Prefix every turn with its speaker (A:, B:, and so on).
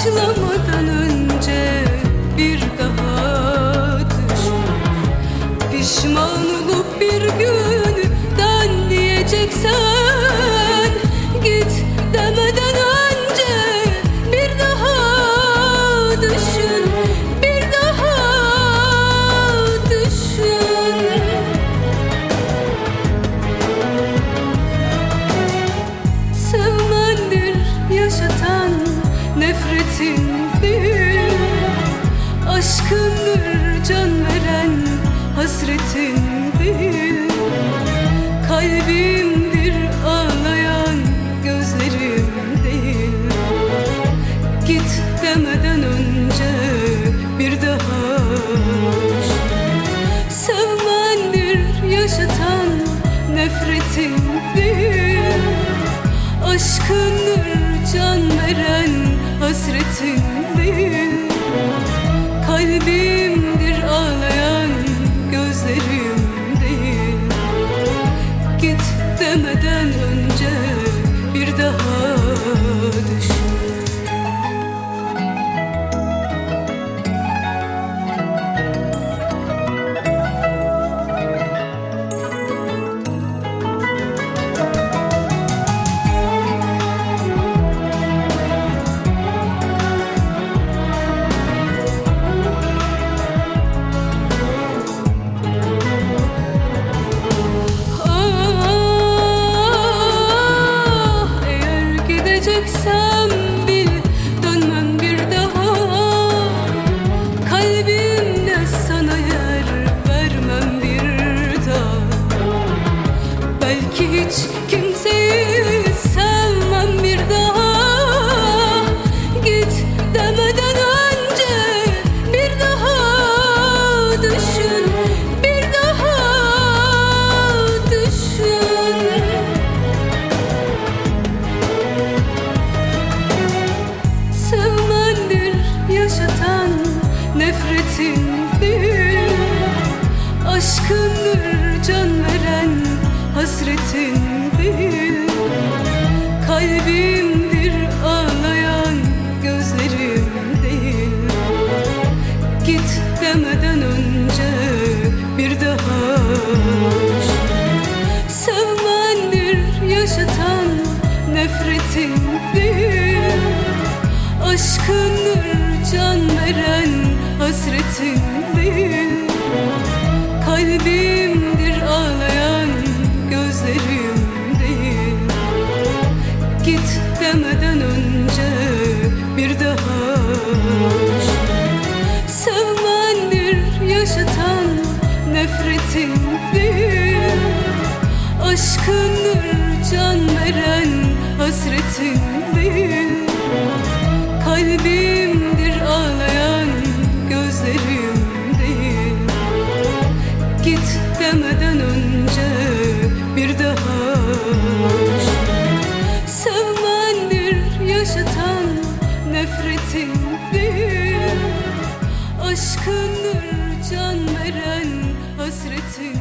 A: başlamadan önce bir daha düşün. Pişman olup bir gün dön diyeceksen nefretimdi Aşkın Kimseyi nefretin Aşkındır can veren hasretindir Kalbimdir ağlayan gözlerimdir Git demeden önce bir daha Sevmendir yaşatan nefretindir Aşkındır can veren hasretindir